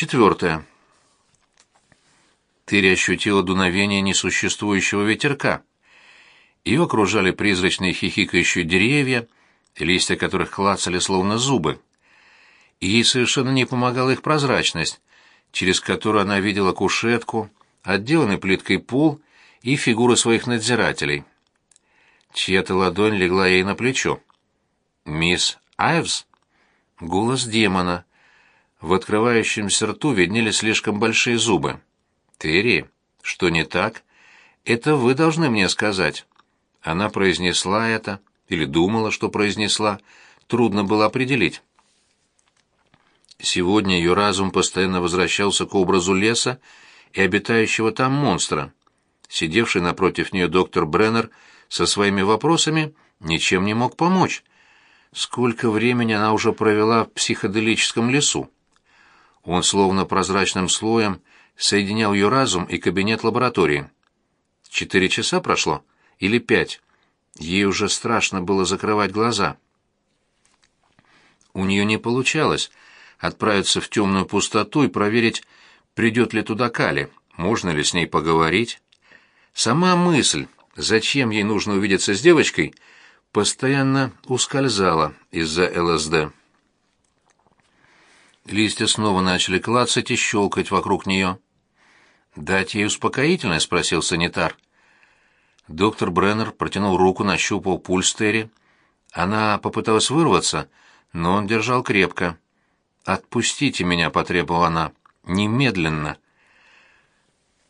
Четвертое. Терри ощутила дуновение несуществующего ветерка. Ее окружали призрачные хихикающие деревья, листья которых клацали словно зубы. Ей совершенно не помогала их прозрачность, через которую она видела кушетку, отделанный плиткой пол и фигуры своих надзирателей. Чья-то ладонь легла ей на плечо. «Мисс Айвс?» Голос демона. В открывающемся рту виднелись слишком большие зубы. «Терри, что не так? Это вы должны мне сказать». Она произнесла это, или думала, что произнесла, трудно было определить. Сегодня ее разум постоянно возвращался к образу леса и обитающего там монстра. Сидевший напротив нее доктор Бреннер со своими вопросами ничем не мог помочь. Сколько времени она уже провела в психоделическом лесу? Он словно прозрачным слоем соединял ее разум и кабинет лаборатории. Четыре часа прошло? Или пять? Ей уже страшно было закрывать глаза. У нее не получалось отправиться в темную пустоту и проверить, придет ли туда Кали, можно ли с ней поговорить. Сама мысль, зачем ей нужно увидеться с девочкой, постоянно ускользала из-за ЛСД. Листья снова начали клацать и щелкать вокруг нее. «Дать ей успокоительное?» — спросил санитар. Доктор Бреннер протянул руку, нащупал пульс Терри. Она попыталась вырваться, но он держал крепко. «Отпустите меня», — потребовала она. «Немедленно».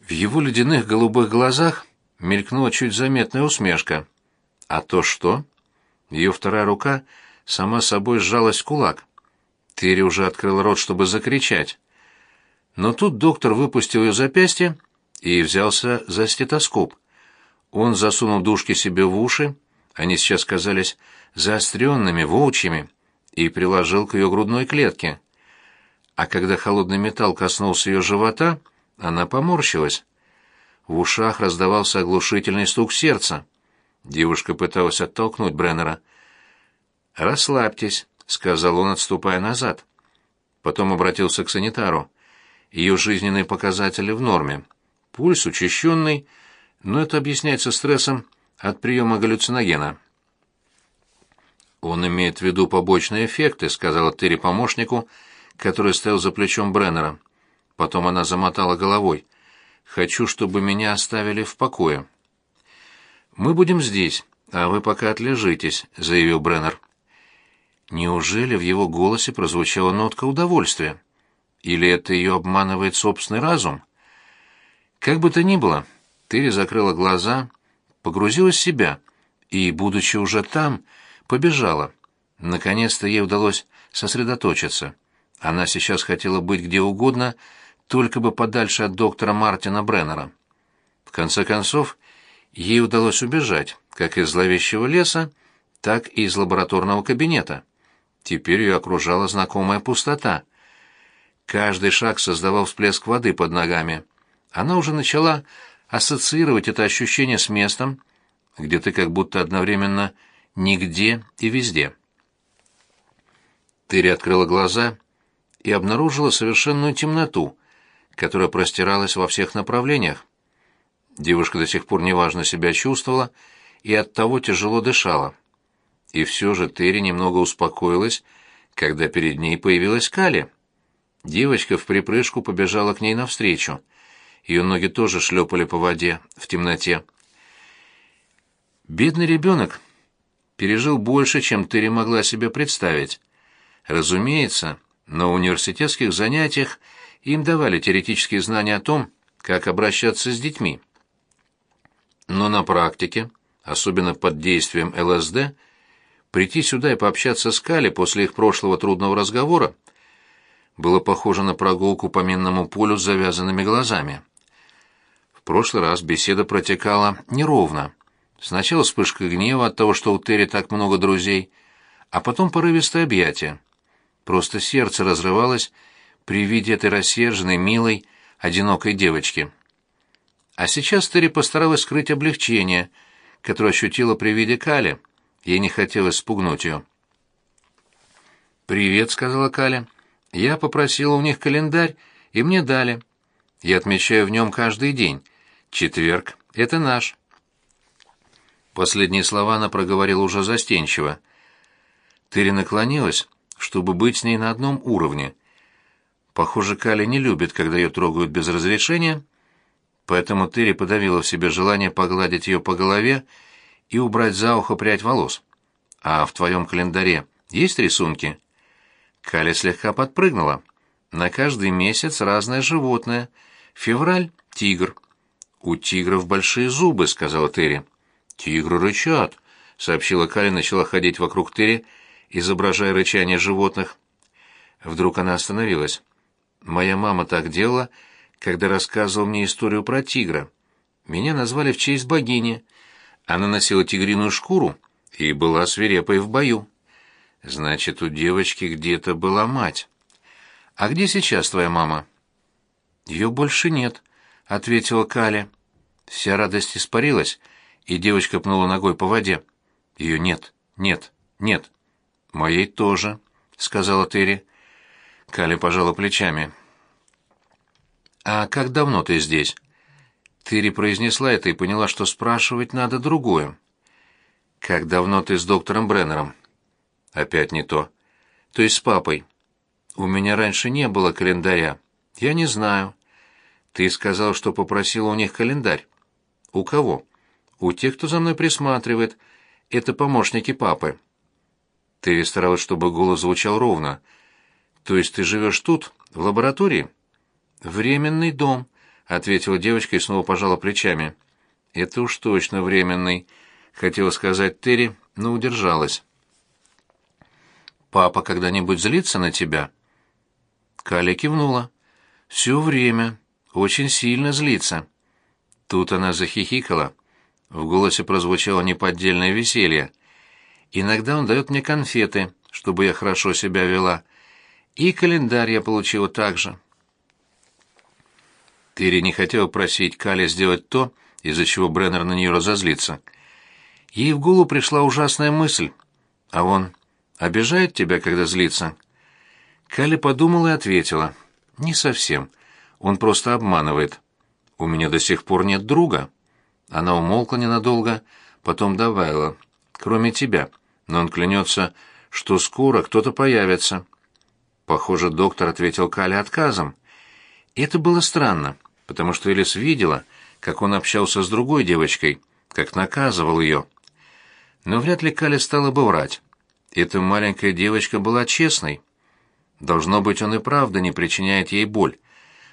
В его ледяных голубых глазах мелькнула чуть заметная усмешка. «А то что?» Ее вторая рука сама собой сжалась в кулак. Терри уже открыл рот, чтобы закричать. Но тут доктор выпустил ее запястье и взялся за стетоскоп. Он засунул дужки себе в уши, они сейчас казались заостренными, волчьими, и приложил к ее грудной клетке. А когда холодный металл коснулся ее живота, она поморщилась. В ушах раздавался оглушительный стук сердца. Девушка пыталась оттолкнуть Бреннера. «Расслабьтесь», — сказал он, отступая назад. Потом обратился к санитару. Ее жизненные показатели в норме. Пульс учащенный, но это объясняется стрессом от приема галлюциногена. «Он имеет в виду побочные эффекты», — сказала Терри помощнику, который стоял за плечом Бреннера. Потом она замотала головой. «Хочу, чтобы меня оставили в покое». «Мы будем здесь, а вы пока отлежитесь», — заявил Бреннер. Неужели в его голосе прозвучала нотка удовольствия? Или это ее обманывает собственный разум? Как бы то ни было, Терри закрыла глаза, погрузилась в себя и, будучи уже там, побежала. Наконец-то ей удалось сосредоточиться. Она сейчас хотела быть где угодно, только бы подальше от доктора Мартина Бреннера. В конце концов, ей удалось убежать, как из зловещего леса, так и из лабораторного кабинета. Теперь ее окружала знакомая пустота. Каждый шаг создавал всплеск воды под ногами. Она уже начала ассоциировать это ощущение с местом, где ты как будто одновременно нигде и везде. Терри открыла глаза и обнаружила совершенную темноту, которая простиралась во всех направлениях. Девушка до сих пор неважно себя чувствовала и оттого тяжело дышала. И все же Терри немного успокоилась, когда перед ней появилась Кали. Девочка в припрыжку побежала к ней навстречу — ее ноги тоже шлепали по воде в темноте. Бедный ребенок пережил больше, чем Терри могла себе представить. Разумеется, на университетских занятиях им давали теоретические знания о том, как обращаться с детьми. Но на практике, особенно под действием ЛСД, прийти сюда и пообщаться с Кали после их прошлого трудного разговора было похоже на прогулку по минному полю с завязанными глазами. В прошлый раз беседа протекала неровно. Сначала вспышка гнева от того, что у Терри так много друзей, а потом порывистое объятие. Просто сердце разрывалось при виде этой рассерженной, милой, одинокой девочки. А сейчас Терри постаралась скрыть облегчение, которое ощутила при виде Кали. Ей не хотелось спугнуть ее. «Привет», — сказала Каля. «Я попросила у них календарь и мне дали. Я отмечаю в нем каждый день. Четверг — это наш». Последние слова она проговорила уже застенчиво. Терри наклонилась, чтобы быть с ней на одном уровне. Похоже, Кали не любит, когда ее трогают без разрешения, поэтому Терри подавила в себе желание погладить ее по голове и убрать за ухо прядь волос. «А в твоем календаре есть рисунки?» Кали слегка подпрыгнула. «На каждый месяц разное животное. Февраль — тигр». «У тигров большие зубы», — сказала Терри. «Тигры рычат», — сообщила Кали, начала ходить вокруг Терри, изображая рычание животных. Вдруг она остановилась. «Моя мама так делала, когда рассказывала мне историю про тигра. Меня назвали в честь богини. Она носила тигриную шкуру и была свирепой в бою. Значит, у девочки где-то была мать. А где сейчас твоя мама?» «Ее больше нет», — ответила Кали. Вся радость испарилась, и девочка пнула ногой по воде. Ее нет, нет, нет. Моей тоже, сказала Терри. Кали пожала плечами. А как давно ты здесь? Терри произнесла это и поняла, что спрашивать надо другое. Как давно ты с доктором Бреннером? Опять не то. То есть с папой. У меня раньше не было календаря. Я не знаю. Ты сказал, что попросила у них календарь. У кого? У тех, кто за мной присматривает. Это помощники папы. Ты старалась, чтобы голос звучал ровно. То есть ты живешь тут, в лаборатории? Временный дом, ответила девочка и снова пожала плечами. Это уж точно временный, хотела сказать Терри, но удержалась. Папа когда-нибудь злится на тебя? Каля кивнула. Все время. Очень сильно злится. Тут она захихикала. В голосе прозвучало неподдельное веселье. Иногда он дает мне конфеты, чтобы я хорошо себя вела. И календарь я получила также. Терри не хотела просить Кали сделать то, из-за чего Бреннер на нее разозлится. Ей в голову пришла ужасная мысль. А он обижает тебя, когда злится? Кали подумала и ответила. Не совсем. Он просто обманывает. У меня до сих пор нет друга. Она умолкла ненадолго, потом добавила. «Кроме тебя. Но он клянется, что скоро кто-то появится». Похоже, доктор ответил Кале отказом. Это было странно, потому что Элис видела, как он общался с другой девочкой, как наказывал ее. Но вряд ли Кале стала бы врать. Эта маленькая девочка была честной. Должно быть, он и правда не причиняет ей боль.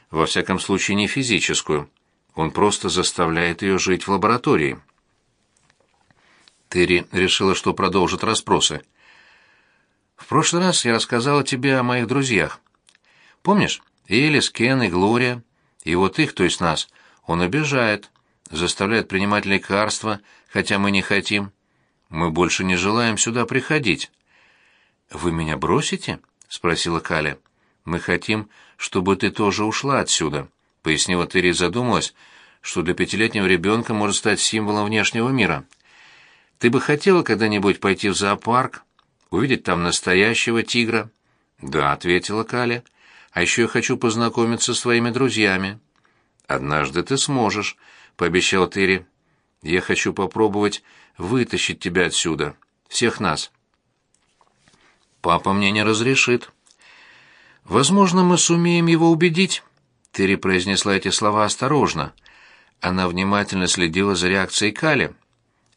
Во всяком случае, не физическую. Он просто заставляет ее жить в лаборатории. Терри решила, что продолжит расспросы. «В прошлый раз я рассказала тебе о моих друзьях. Помнишь? Элис, Кен и Глория. И вот их, то есть нас, он обижает, заставляет принимать лекарства, хотя мы не хотим. Мы больше не желаем сюда приходить». «Вы меня бросите?» — спросила Каля. «Мы хотим, чтобы ты тоже ушла отсюда» пояснила Терри и задумалась, что для пятилетнего ребенка может стать символом внешнего мира. Ты бы хотела когда-нибудь пойти в зоопарк, увидеть там настоящего тигра? Да, ответила Каля. А еще я хочу познакомиться с твоими друзьями. Однажды ты сможешь, пообещал Терри. Я хочу попробовать вытащить тебя отсюда, всех нас. Папа мне не разрешит. Возможно, мы сумеем его убедить. Терри произнесла эти слова осторожно. Она внимательно следила за реакцией Кали.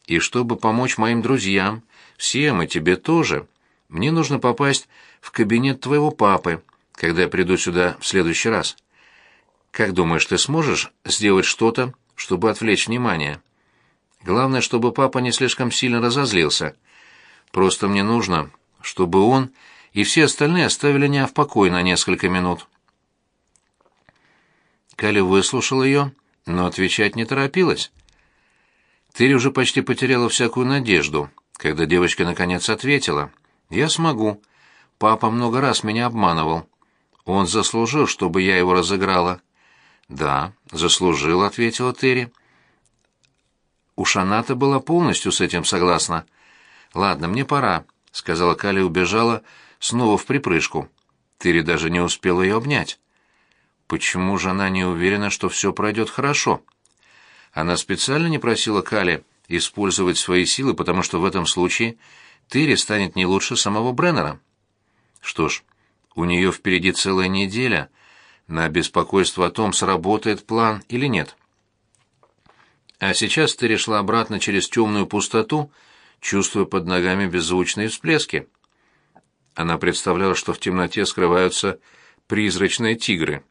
«И чтобы помочь моим друзьям, всем и тебе тоже, мне нужно попасть в кабинет твоего папы, когда я приду сюда в следующий раз. Как думаешь, ты сможешь сделать что-то, чтобы отвлечь внимание? Главное, чтобы папа не слишком сильно разозлился. Просто мне нужно, чтобы он и все остальные оставили меня в покое на несколько минут». Калли выслушал ее, но отвечать не торопилась. Терри уже почти потеряла всякую надежду, когда девочка наконец ответила. «Я смогу. Папа много раз меня обманывал. Он заслужил, чтобы я его разыграла». «Да, заслужил», — ответила Терри. У Шаната была полностью с этим согласна. «Ладно, мне пора», — сказала Кали и убежала снова в припрыжку. Терри даже не успела ее обнять. Почему же она не уверена, что все пройдет хорошо? Она специально не просила Кали использовать свои силы, потому что в этом случае Терри станет не лучше самого Бреннера. Что ж, у нее впереди целая неделя на беспокойство о том, сработает план или нет. А сейчас Терри шла обратно через темную пустоту, чувствуя под ногами беззвучные всплески. Она представляла, что в темноте скрываются призрачные тигры —